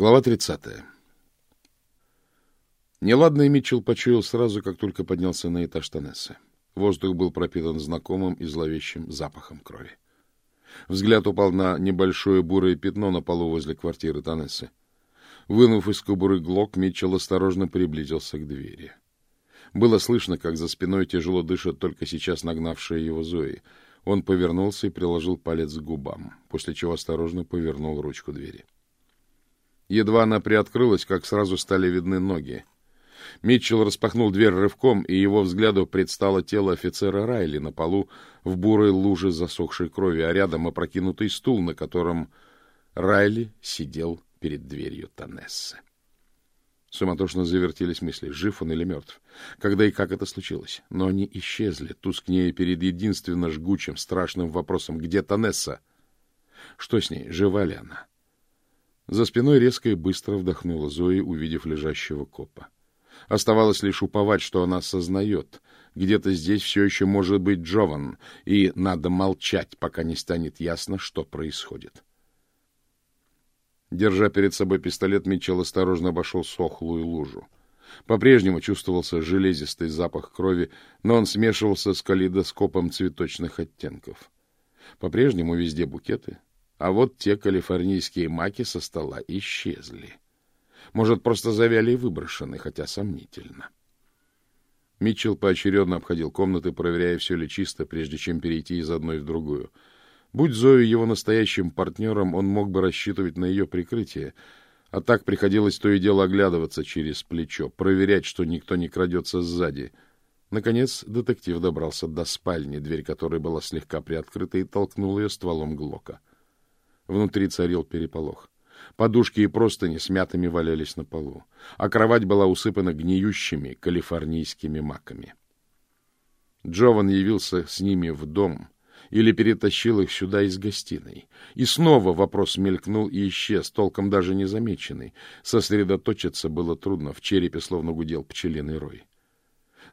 Глава 30. Неладный Митчелл почуял сразу, как только поднялся на этаж Танессы. Воздух был пропитан знакомым и зловещим запахом крови. Взгляд упал на небольшое бурое пятно на полу возле квартиры Танессы. Вынув из кобуры глок, Митчелл осторожно приблизился к двери. Было слышно, как за спиной тяжело дышит только сейчас нагнавшая его Зои. Он повернулся и приложил палец к губам, после чего осторожно повернул ручку двери. Едва она приоткрылась, как сразу стали видны ноги. Митчелл распахнул дверь рывком, и его взгляду предстало тело офицера Райли на полу в бурой луже засохшей крови, а рядом опрокинутый стул, на котором Райли сидел перед дверью Танессы. Суматошно завертелись мысли, жив он или мертв. Когда и как это случилось? Но они исчезли, тускнее перед единственно жгучим, страшным вопросом «Где Танесса?» Что с ней? Жива ли она? За спиной резко и быстро вдохнула Зои, увидев лежащего копа. Оставалось лишь уповать, что она сознает. Где-то здесь все еще может быть Джован, и надо молчать, пока не станет ясно, что происходит. Держа перед собой пистолет, Митчелл осторожно обошел сохлую лужу. По-прежнему чувствовался железистый запах крови, но он смешивался с калейдоскопом цветочных оттенков. По-прежнему везде букеты, а вот те калифорнийские маки со стола исчезли. Может, просто завяли и выброшены, хотя сомнительно. Митчелл поочередно обходил комнаты, проверяя, все ли чисто, прежде чем перейти из одной в другую. Будь Зою его настоящим партнером, он мог бы рассчитывать на ее прикрытие, а так приходилось то и дело оглядываться через плечо, проверять, что никто не крадется сзади. Наконец детектив добрался до спальни, дверь которой была слегка приоткрыта, и толкнул ее стволом Глока. Внутри царил переполох. Подушки и простыни смятыми валялись на полу, а кровать была усыпана гниющими калифорнийскими маками. Джован явился с ними в дом или перетащил их сюда из гостиной. И снова вопрос мелькнул и исчез, толком даже не замеченный. Сосредоточиться было трудно, в черепе словно гудел пчелиный рой.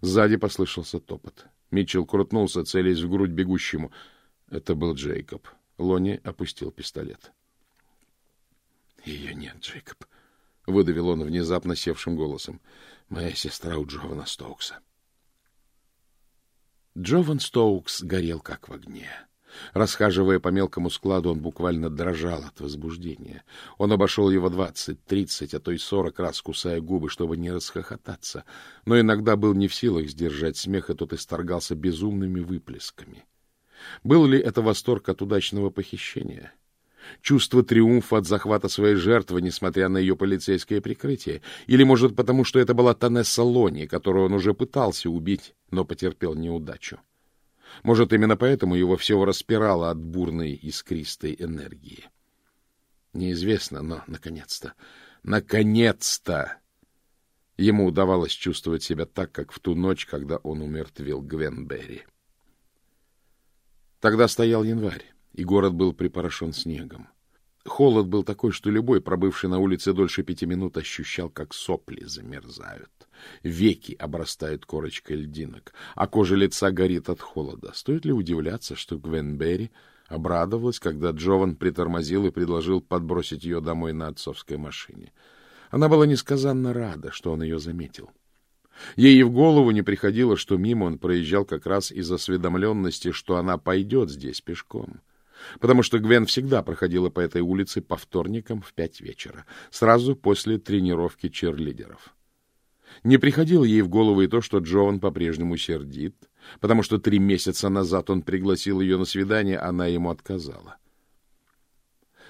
Сзади послышался топот. Митчелл крутнулся, целясь в грудь бегущему. Это был Джейкоб. Лони опустил пистолет. — Ее нет, Джейкоб, — выдавил он внезапно севшим голосом. — Моя сестра у Джована Стоукса. Джован Стоукс горел как в огне. Расхаживая по мелкому складу, он буквально дрожал от возбуждения. Он обошел его двадцать, тридцать, а то и сорок раз, кусая губы, чтобы не расхохотаться, но иногда был не в силах сдержать смех, и тот исторгался безумными выплесками. Был ли это восторг от удачного похищения? — Чувство триумфа от захвата своей жертвы, несмотря на ее полицейское прикрытие? Или, может, потому что это была Танесса Лони, которую он уже пытался убить, но потерпел неудачу? Может, именно поэтому его все распирало от бурной искристой энергии? Неизвестно, но, наконец-то, наконец-то! Ему удавалось чувствовать себя так, как в ту ночь, когда он умертвил Гвен Берри. Тогда стоял январь и город был припорошен снегом. Холод был такой, что любой, пробывший на улице дольше пяти минут, ощущал, как сопли замерзают. Веки обрастают корочкой льдинок, а кожа лица горит от холода. Стоит ли удивляться, что Гвен Берри обрадовалась, когда Джован притормозил и предложил подбросить ее домой на отцовской машине? Она была несказанно рада, что он ее заметил. — Ей и в голову не приходило, что мимо он проезжал как раз из осведомленности, что она пойдет здесь пешком потому что Гвен всегда проходила по этой улице по вторникам в пять вечера, сразу после тренировки черлидеров. Не приходило ей в голову и то, что Джоан по-прежнему сердит, потому что три месяца назад он пригласил ее на свидание, она ему отказала.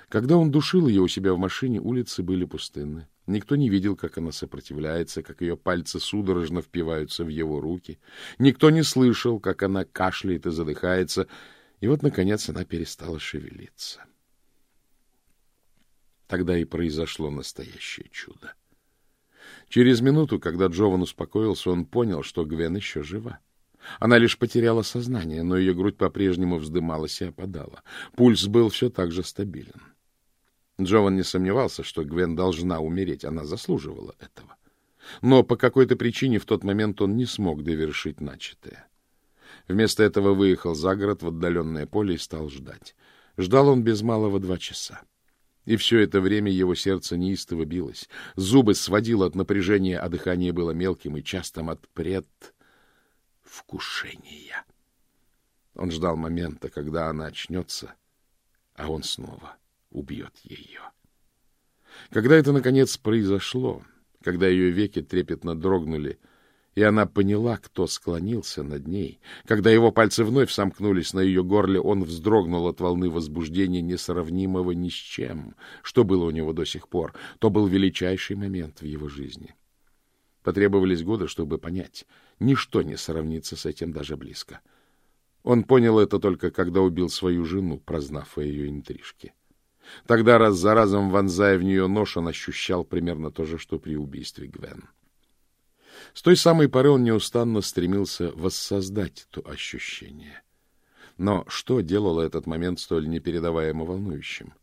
Когда он душил ее у себя в машине, улицы были пустынны. Никто не видел, как она сопротивляется, как ее пальцы судорожно впиваются в его руки. Никто не слышал, как она кашляет и задыхается, и вот, наконец, она перестала шевелиться. Тогда и произошло настоящее чудо. Через минуту, когда Джован успокоился, он понял, что Гвен еще жива. Она лишь потеряла сознание, но ее грудь по-прежнему вздымалась и опадала. Пульс был все так же стабилен. Джован не сомневался, что Гвен должна умереть, она заслуживала этого. Но по какой-то причине в тот момент он не смог довершить начатое. Вместо этого выехал за город в отдаленное поле и стал ждать. Ждал он без малого два часа. И все это время его сердце неистово билось, зубы сводило от напряжения, а дыхание было мелким и частым от предвкушения. Он ждал момента, когда она очнется, а он снова убьет ее. Когда это, наконец, произошло, когда ее веки трепетно дрогнули, и она поняла, кто склонился над ней. Когда его пальцы вновь сомкнулись на ее горле, он вздрогнул от волны возбуждения, несравнимого ни с чем, что было у него до сих пор. То был величайший момент в его жизни. Потребовались годы, чтобы понять. Ничто не сравнится с этим даже близко. Он понял это только, когда убил свою жену, прознав о ее интрижке. Тогда раз за разом, вонзая в нее нож, он ощущал примерно то же, что при убийстве Гвен. С той самой поры он неустанно стремился воссоздать то ощущение. Но что делало этот момент столь непередаваемо волнующим?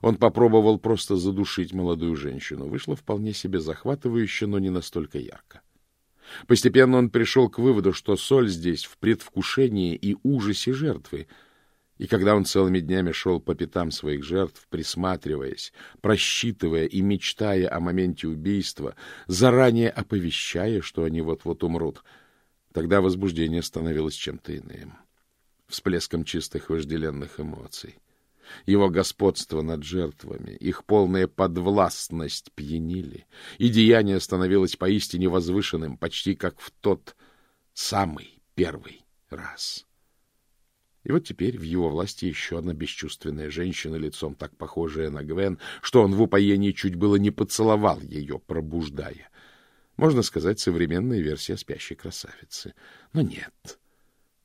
Он попробовал просто задушить молодую женщину. Вышло вполне себе захватывающе, но не настолько ярко. Постепенно он пришел к выводу, что соль здесь в предвкушении и ужасе жертвы — и когда он целыми днями шел по пятам своих жертв, присматриваясь, просчитывая и мечтая о моменте убийства, заранее оповещая, что они вот-вот умрут, тогда возбуждение становилось чем-то иным, всплеском чистых вожделенных эмоций. Его господство над жертвами, их полная подвластность пьянили, и деяние становилось поистине возвышенным, почти как в тот самый первый раз. И вот теперь в его власти еще одна бесчувственная женщина, лицом так похожая на Гвен, что он в упоении чуть было не поцеловал ее, пробуждая. Можно сказать, современная версия спящей красавицы. Но нет.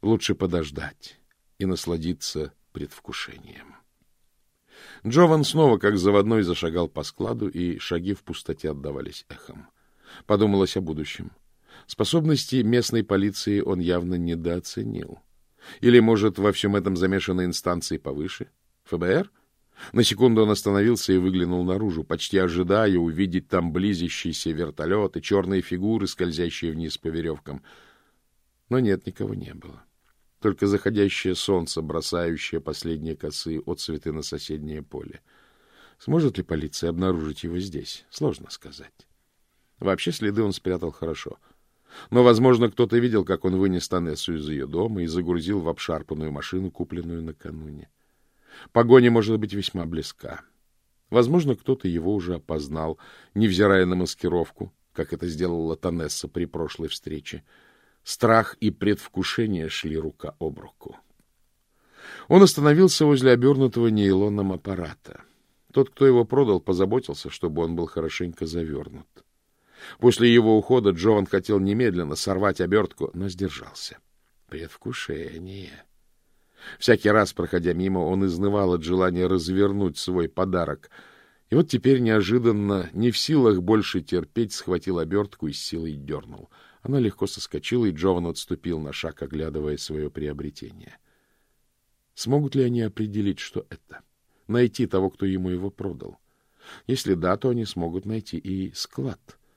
Лучше подождать и насладиться предвкушением. Джован снова, как заводной, зашагал по складу, и шаги в пустоте отдавались эхом. Подумалось о будущем. Способности местной полиции он явно недооценил. Или, может, во всем этом замешаны инстанции повыше? ФБР? На секунду он остановился и выглянул наружу, почти ожидая увидеть там близящийся вертолет и черные фигуры, скользящие вниз по веревкам. Но нет, никого не было. Только заходящее солнце, бросающее последние косые отцветы на соседнее поле. Сможет ли полиция обнаружить его здесь? Сложно сказать. Вообще следы он спрятал хорошо — но, возможно, кто-то видел, как он вынес Танессу из ее дома и загрузил в обшарпанную машину, купленную накануне. Погоня может быть весьма близка. Возможно, кто-то его уже опознал, невзирая на маскировку, как это сделала Танесса при прошлой встрече. Страх и предвкушение шли рука об руку. Он остановился возле обернутого нейлоном аппарата. Тот, кто его продал, позаботился, чтобы он был хорошенько завернут. После его ухода Джован хотел немедленно сорвать обертку, но сдержался. Предвкушение. Всякий раз, проходя мимо, он изнывал от желания развернуть свой подарок. И вот теперь неожиданно, не в силах больше терпеть, схватил обертку и с силой дернул. Она легко соскочила, и Джован отступил на шаг, оглядывая свое приобретение. Смогут ли они определить, что это? Найти того, кто ему его продал? Если да, то они смогут найти и склад —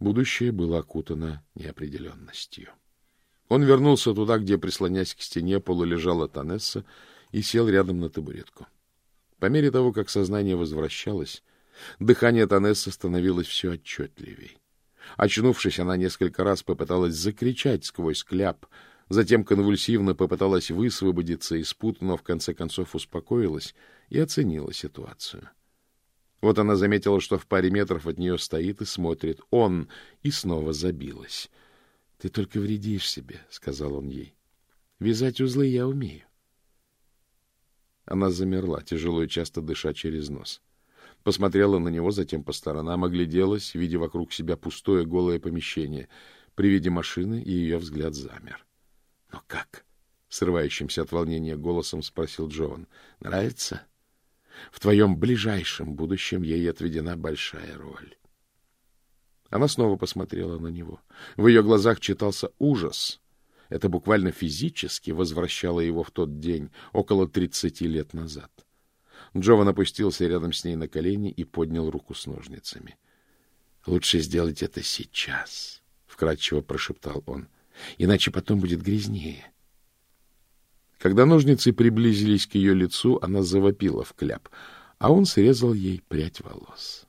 Будущее было окутано неопределенностью. Он вернулся туда, где, прислонясь к стене, полулежала Танесса, и сел рядом на табуретку. По мере того, как сознание возвращалось, дыхание Танессы становилось все отчетливей. Очнувшись, она несколько раз попыталась закричать сквозь кляп, затем конвульсивно попыталась высвободиться из пут, но в конце концов успокоилась и оценила ситуацию. Вот она заметила, что в паре метров от нее стоит и смотрит он, и снова забилась. — Ты только вредишь себе, — сказал он ей. — Вязать узлы я умею. Она замерла, тяжело и часто дыша через нос. Посмотрела на него, затем по сторонам, огляделась, видя вокруг себя пустое голое помещение. При виде машины ее взгляд замер. — Но как? — срывающимся от волнения голосом спросил Джован. — Нравится? — в твоем ближайшем будущем ей отведена большая роль. Она снова посмотрела на него. В ее глазах читался ужас. Это буквально физически возвращало его в тот день, около тридцати лет назад. Джован опустился рядом с ней на колени и поднял руку с ножницами. — Лучше сделать это сейчас, — вкратчиво прошептал он, — иначе потом будет грязнее. — когда ножницы приблизились к ее лицу, она завопила в кляп. а он срезал ей прядь волос.